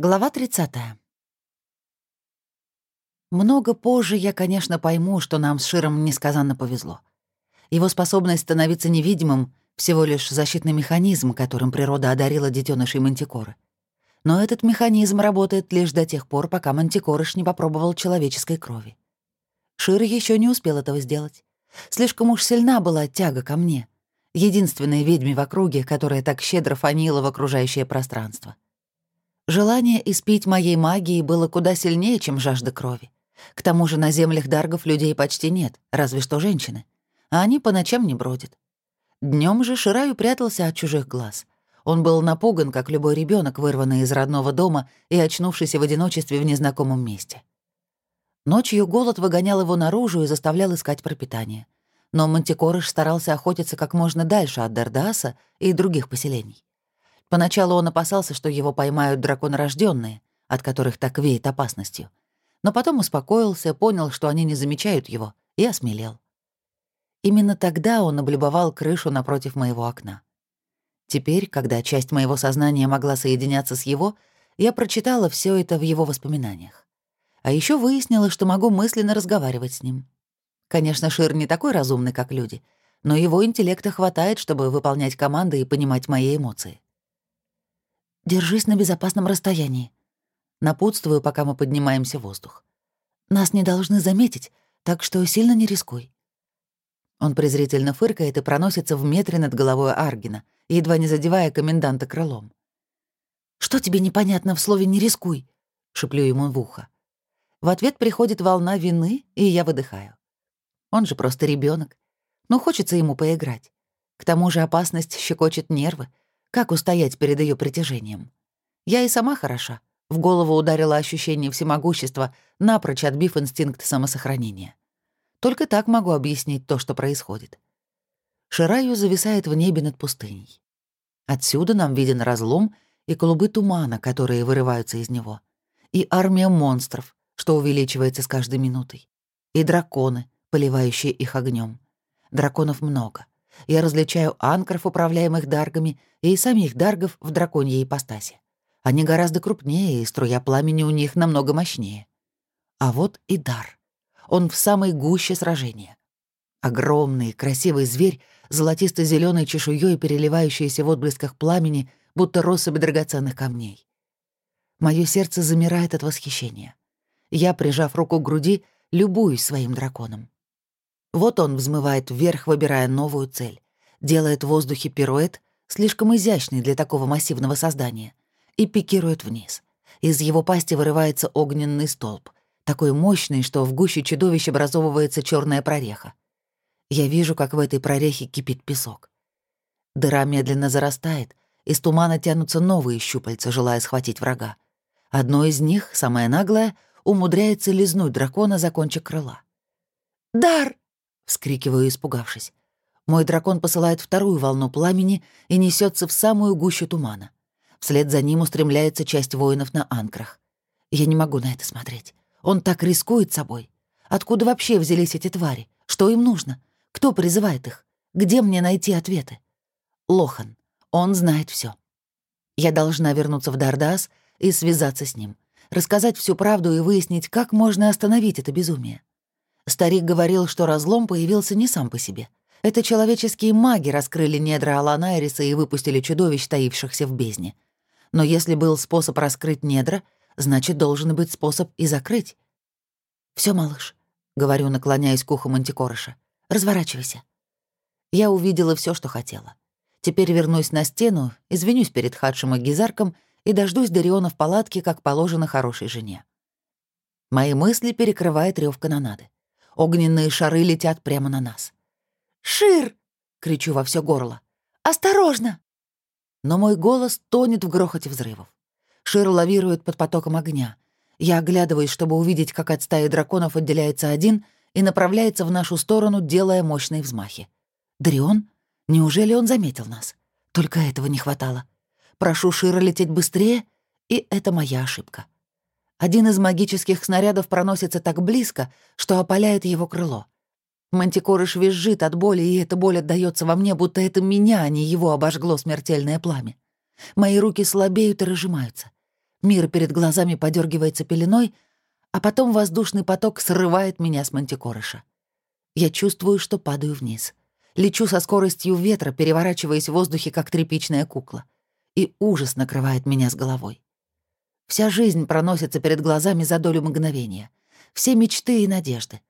Глава 30. Много позже я, конечно, пойму, что нам с Широм несказанно повезло. Его способность становиться невидимым — всего лишь защитный механизм, которым природа одарила детенышей мантикоры. Но этот механизм работает лишь до тех пор, пока мантикорыш не попробовал человеческой крови. Шир еще не успел этого сделать. Слишком уж сильна была тяга ко мне, единственной ведьме в округе, которая так щедро фанила в окружающее пространство. Желание испить моей магии было куда сильнее, чем жажда крови. К тому же на землях даргов людей почти нет, разве что женщины. А они по ночам не бродят. Днем же Шираю прятался от чужих глаз. Он был напуган, как любой ребенок, вырванный из родного дома и очнувшийся в одиночестве в незнакомом месте. Ночью голод выгонял его наружу и заставлял искать пропитание. Но Мантикорыш старался охотиться как можно дальше от Дардаса и других поселений. Поначалу он опасался, что его поймают драконорожденные, от которых так веет опасностью. Но потом успокоился, понял, что они не замечают его, и осмелел. Именно тогда он облюбовал крышу напротив моего окна. Теперь, когда часть моего сознания могла соединяться с его, я прочитала все это в его воспоминаниях. А еще выяснила, что могу мысленно разговаривать с ним. Конечно, Шир не такой разумный, как люди, но его интеллекта хватает, чтобы выполнять команды и понимать мои эмоции. Держись на безопасном расстоянии. Напутствую, пока мы поднимаемся в воздух. Нас не должны заметить, так что сильно не рискуй. Он презрительно фыркает и проносится в метре над головой Аргина, едва не задевая коменданта крылом. «Что тебе непонятно в слове «не рискуй»?» — шеплю ему в ухо. В ответ приходит волна вины, и я выдыхаю. Он же просто ребенок, но хочется ему поиграть. К тому же опасность щекочет нервы, как устоять перед ее притяжением? Я и сама хороша. В голову ударило ощущение всемогущества, напрочь отбив инстинкт самосохранения. Только так могу объяснить то, что происходит. Шираю зависает в небе над пустыней. Отсюда нам виден разлом и клубы тумана, которые вырываются из него. И армия монстров, что увеличивается с каждой минутой. И драконы, поливающие их огнем. Драконов много — я различаю анкров, управляемых даргами, и самих даргов в драконьей ипостаси. Они гораздо крупнее, и струя пламени у них намного мощнее. А вот и дар. Он в самой гуще сражения. Огромный, красивый зверь, золотисто зеленой чешуей, переливающийся в отблесках пламени, будто россыпь драгоценных камней. Мое сердце замирает от восхищения. Я, прижав руку к груди, любуюсь своим драконом. Вот он взмывает вверх, выбирая новую цель. Делает в воздухе пируэт, слишком изящный для такого массивного создания, и пикирует вниз. Из его пасти вырывается огненный столб, такой мощный, что в гуще чудовищ образовывается черная прореха. Я вижу, как в этой прорехе кипит песок. Дыра медленно зарастает, из тумана тянутся новые щупальца, желая схватить врага. Одно из них, самое наглое, умудряется лизнуть дракона за кончик крыла. «Дар!» Вскрикиваю, испугавшись. Мой дракон посылает вторую волну пламени и несется в самую гущу тумана. Вслед за ним устремляется часть воинов на анкрах. Я не могу на это смотреть. Он так рискует собой. Откуда вообще взялись эти твари? Что им нужно? Кто призывает их? Где мне найти ответы? Лохан. Он знает все. Я должна вернуться в Дардас и связаться с ним, рассказать всю правду и выяснить, как можно остановить это безумие. Старик говорил, что разлом появился не сам по себе. Это человеческие маги раскрыли недра Аланайриса и выпустили чудовищ, таившихся в бездне. Но если был способ раскрыть недра, значит, должен быть способ и закрыть. Все, малыш», — говорю, наклоняясь к уху мантикорыша, — «разворачивайся». Я увидела все, что хотела. Теперь вернусь на стену, извинюсь перед Хадшем и Гизарком и дождусь Дариона в палатке, как положено хорошей жене. Мои мысли перекрывает рев канонады. Огненные шары летят прямо на нас. «Шир!» — кричу во все горло. «Осторожно!» Но мой голос тонет в грохоте взрывов. Шир лавирует под потоком огня. Я оглядываюсь, чтобы увидеть, как от стаи драконов отделяется один и направляется в нашу сторону, делая мощные взмахи. «Дрион? Неужели он заметил нас? Только этого не хватало. Прошу Шира лететь быстрее, и это моя ошибка. Один из магических снарядов проносится так близко, что опаляет его крыло. Мантикорыш визжит от боли, и эта боль отдаётся во мне, будто это меня, а не его обожгло смертельное пламя. Мои руки слабеют и разжимаются. Мир перед глазами подергивается пеленой, а потом воздушный поток срывает меня с мантикорыша. Я чувствую, что падаю вниз. Лечу со скоростью ветра, переворачиваясь в воздухе, как тряпичная кукла. И ужас накрывает меня с головой. Вся жизнь проносится перед глазами за долю мгновения. Все мечты и надежды.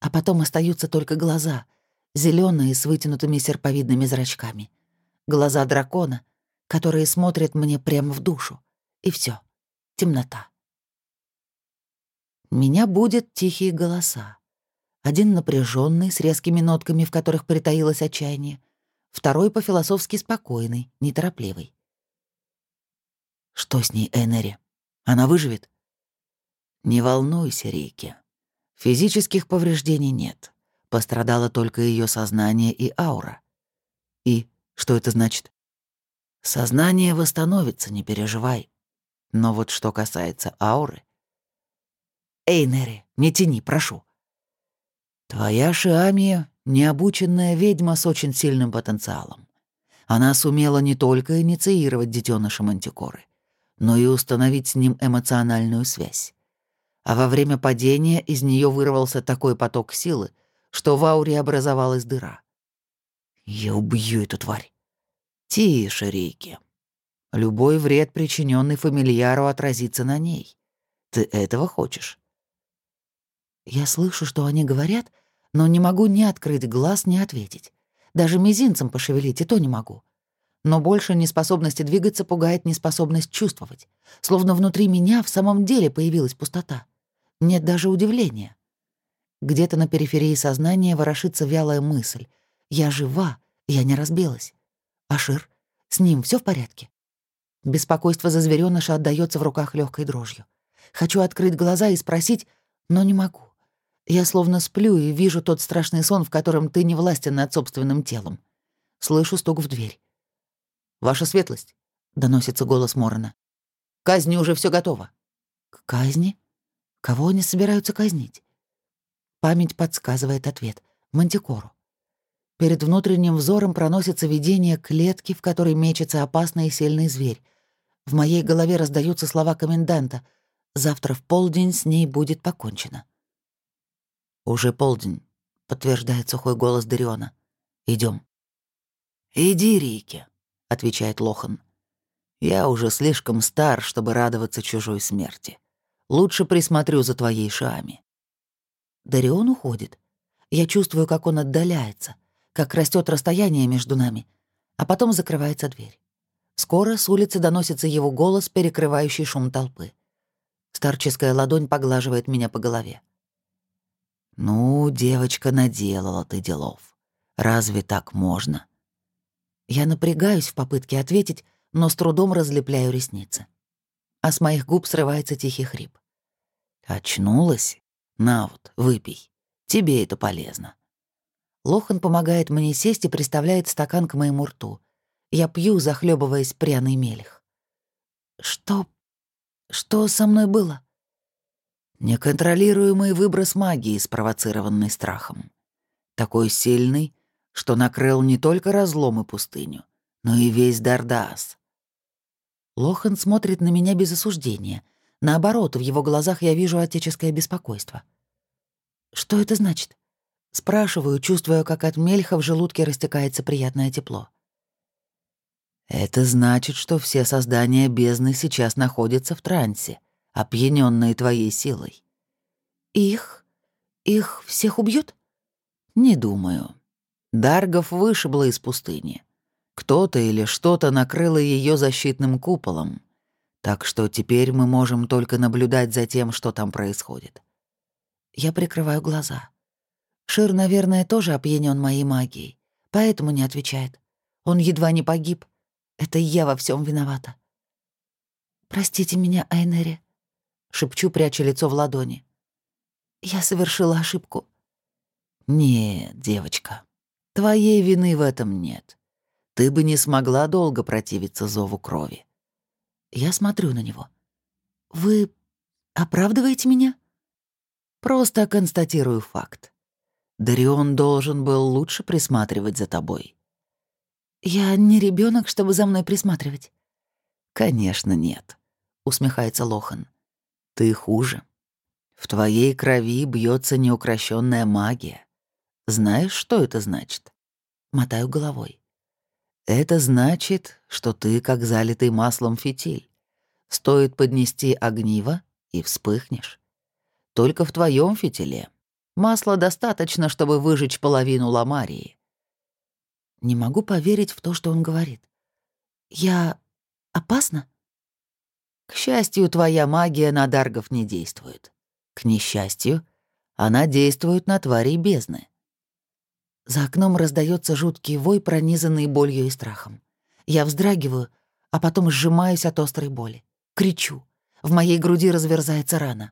А потом остаются только глаза, зеленые с вытянутыми серповидными зрачками. Глаза дракона, которые смотрят мне прямо в душу. И все, темнота. Меня будут тихие голоса. Один напряженный, с резкими нотками, в которых притаилось отчаяние. Второй по-философски спокойный, неторопливый. «Что с ней, Энери? Она выживет?» «Не волнуйся, Рики. Физических повреждений нет. Пострадало только ее сознание и аура. И что это значит? Сознание восстановится, не переживай. Но вот что касается ауры... Эй, Нери, не тяни, прошу. Твоя Шиамия — необученная ведьма с очень сильным потенциалом. Она сумела не только инициировать детеныша Мантикоры, но и установить с ним эмоциональную связь. А во время падения из нее вырвался такой поток силы, что в ауре образовалась дыра. Я убью эту тварь. Тише, Рики. Любой вред, причиненный фамильяру, отразится на ней. Ты этого хочешь? Я слышу, что они говорят, но не могу ни открыть глаз, ни ответить. Даже мизинцем пошевелить и то не могу. Но больше неспособности двигаться пугает неспособность чувствовать. Словно внутри меня в самом деле появилась пустота. Нет даже удивления. Где-то на периферии сознания ворошится вялая мысль. Я жива, я не разбилась. Ашир, с ним все в порядке? Беспокойство за зверёныша отдаётся в руках легкой дрожью. Хочу открыть глаза и спросить, но не могу. Я словно сплю и вижу тот страшный сон, в котором ты не властен над собственным телом. Слышу стук в дверь. «Ваша светлость», — доносится голос Морона. «Казни уже все готово». «К казни? Кого они собираются казнить?» Память подсказывает ответ. Мантикору. Перед внутренним взором проносится видение клетки, в которой мечется опасный и сильный зверь. В моей голове раздаются слова коменданта. Завтра в полдень с ней будет покончено. «Уже полдень», — подтверждает сухой голос Дариона. Идем. «Иди, Рики», — отвечает Лохан. «Я уже слишком стар, чтобы радоваться чужой смерти. Лучше присмотрю за твоей шами». Дарион уходит. Я чувствую, как он отдаляется, как растет расстояние между нами, а потом закрывается дверь. Скоро с улицы доносится его голос, перекрывающий шум толпы. Старческая ладонь поглаживает меня по голове. «Ну, девочка, наделала ты делов. Разве так можно?» Я напрягаюсь в попытке ответить, но с трудом разлепляю ресницы. А с моих губ срывается тихий хрип. «Очнулась? На вот, выпей. Тебе это полезно». Лохан помогает мне сесть и приставляет стакан к моему рту. Я пью, захлебываясь пряный мелих. «Что... что со мной было?» Неконтролируемый выброс магии, спровоцированный страхом. Такой сильный, что накрыл не только разлом и пустыню, но и весь Дардас. Лохан смотрит на меня без осуждения, Наоборот, в его глазах я вижу отеческое беспокойство. «Что это значит?» Спрашиваю, чувствуя, как от мельха в желудке растекается приятное тепло. «Это значит, что все создания бездны сейчас находятся в трансе, опьянённые твоей силой». «Их? Их всех убьют?» «Не думаю. Даргов вышибло из пустыни. Кто-то или что-то накрыло ее защитным куполом. Так что теперь мы можем только наблюдать за тем, что там происходит. Я прикрываю глаза. Шир, наверное, тоже опьянен моей магией, поэтому не отвечает. Он едва не погиб. Это я во всем виновата. «Простите меня, Айнери», — шепчу, пряча лицо в ладони. «Я совершила ошибку». «Нет, девочка, твоей вины в этом нет. Ты бы не смогла долго противиться зову крови. Я смотрю на него. «Вы оправдываете меня?» «Просто констатирую факт. Дарион должен был лучше присматривать за тобой». «Я не ребенок, чтобы за мной присматривать». «Конечно, нет», — усмехается Лохан. «Ты хуже. В твоей крови бьется неукрощенная магия. Знаешь, что это значит?» Мотаю головой. «Это значит, что ты как залитый маслом фитиль. Стоит поднести огниво, и вспыхнешь. Только в твоем фитиле. Масла достаточно, чтобы выжечь половину ламарии». Не могу поверить в то, что он говорит. «Я опасна?» К счастью, твоя магия на даргов не действует. К несчастью, она действует на тварей бездны. За окном раздается жуткий вой, пронизанный болью и страхом. Я вздрагиваю, а потом сжимаюсь от острой боли. Кричу. В моей груди разверзается рана.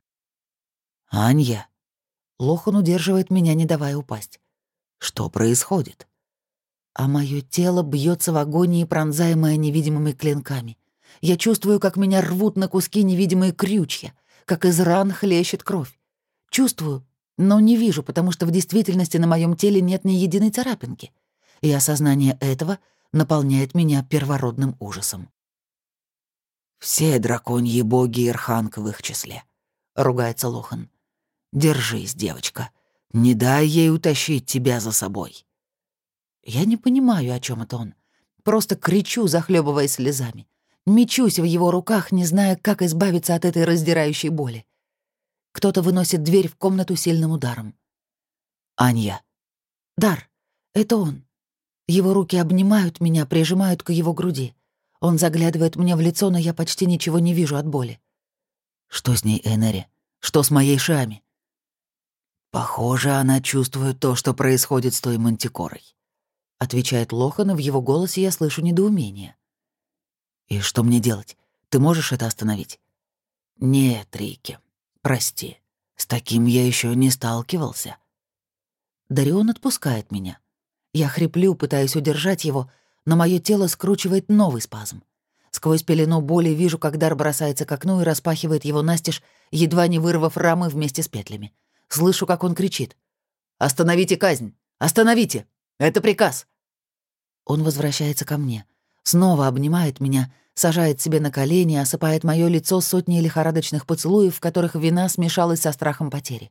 «Анья!» Лохан удерживает меня, не давая упасть. «Что происходит?» А мое тело бьется в агонии, пронзаемое невидимыми клинками. Я чувствую, как меня рвут на куски невидимые крючья, как из ран хлещет кровь. Чувствую, но не вижу, потому что в действительности на моем теле нет ни единой царапинки. И осознание этого наполняет меня первородным ужасом. «Все драконьи боги Ирханг в их числе», — ругается Лохан. «Держись, девочка. Не дай ей утащить тебя за собой». Я не понимаю, о чем это он. Просто кричу, захлебываясь слезами. Мечусь в его руках, не зная, как избавиться от этой раздирающей боли. Кто-то выносит дверь в комнату сильным ударом. «Анья». «Дар, это он». Его руки обнимают меня, прижимают к его груди. Он заглядывает мне в лицо, но я почти ничего не вижу от боли. «Что с ней, Энери? Что с моей Шами?» «Похоже, она чувствует то, что происходит с той мантикорой», — отвечает Лохан, и в его голосе я слышу недоумение. «И что мне делать? Ты можешь это остановить?» «Нет, Рики, прости. С таким я еще не сталкивался». Дарион отпускает меня. Я хриплю, пытаясь удержать его, но мое тело скручивает новый спазм. Сквозь пелену боли вижу, как Дар бросается к окну и распахивает его настежь, едва не вырвав рамы вместе с петлями. Слышу, как он кричит. «Остановите казнь! Остановите! Это приказ!» Он возвращается ко мне — Снова обнимает меня, сажает себе на колени, осыпает мое лицо сотней лихорадочных поцелуев, в которых вина смешалась со страхом потери.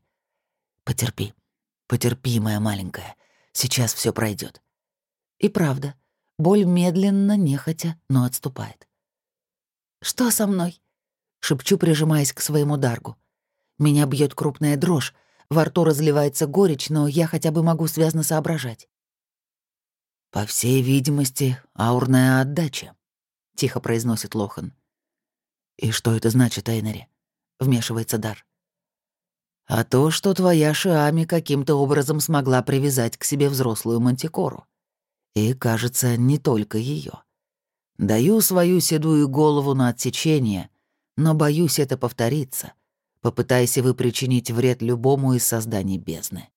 «Потерпи, потерпи, моя маленькая, сейчас все пройдет. И правда, боль медленно, нехотя, но отступает. «Что со мной?» — шепчу, прижимаясь к своему даргу. Меня бьет крупная дрожь, во рту разливается горечь, но я хотя бы могу связно соображать. «По всей видимости, аурная отдача», — тихо произносит Лохан. «И что это значит, Эйнери?» — вмешивается Дар. «А то, что твоя Шиами каким-то образом смогла привязать к себе взрослую мантикору. И, кажется, не только ее. Даю свою седую голову на отсечение, но боюсь это повториться. Попытайся вы причинить вред любому из созданий бездны».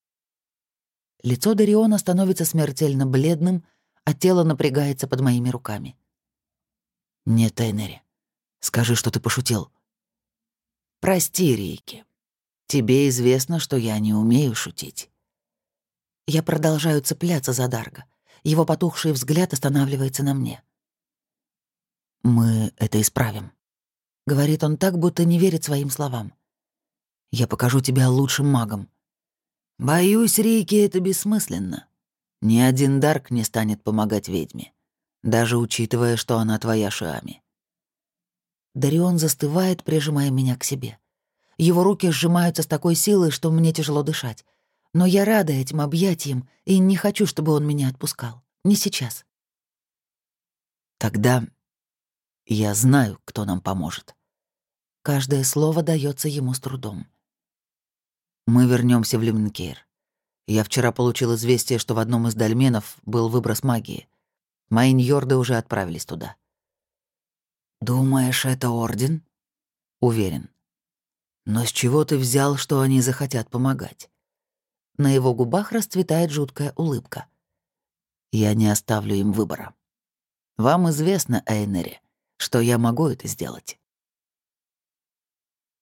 Лицо Дариона становится смертельно бледным, а тело напрягается под моими руками. «Нет, Эйнери, скажи, что ты пошутил». «Прости, Рейки. Тебе известно, что я не умею шутить». Я продолжаю цепляться за Дарга. Его потухший взгляд останавливается на мне. «Мы это исправим», — говорит он так, будто не верит своим словам. «Я покажу тебя лучшим магом. Боюсь, Рейки, это бессмысленно. Ни один Дарк не станет помогать ведьме, даже учитывая, что она твоя Шиами. Дарион застывает, прижимая меня к себе. Его руки сжимаются с такой силой, что мне тяжело дышать. Но я рада этим объятиям и не хочу, чтобы он меня отпускал. Не сейчас. Тогда я знаю, кто нам поможет. Каждое слово дается ему с трудом. Мы вернемся в Люминкейр. Я вчера получил известие, что в одном из дольменов был выброс магии. Мои ньорды уже отправились туда. «Думаешь, это Орден?» «Уверен. Но с чего ты взял, что они захотят помогать?» На его губах расцветает жуткая улыбка. «Я не оставлю им выбора. Вам известно, Эйнери, что я могу это сделать».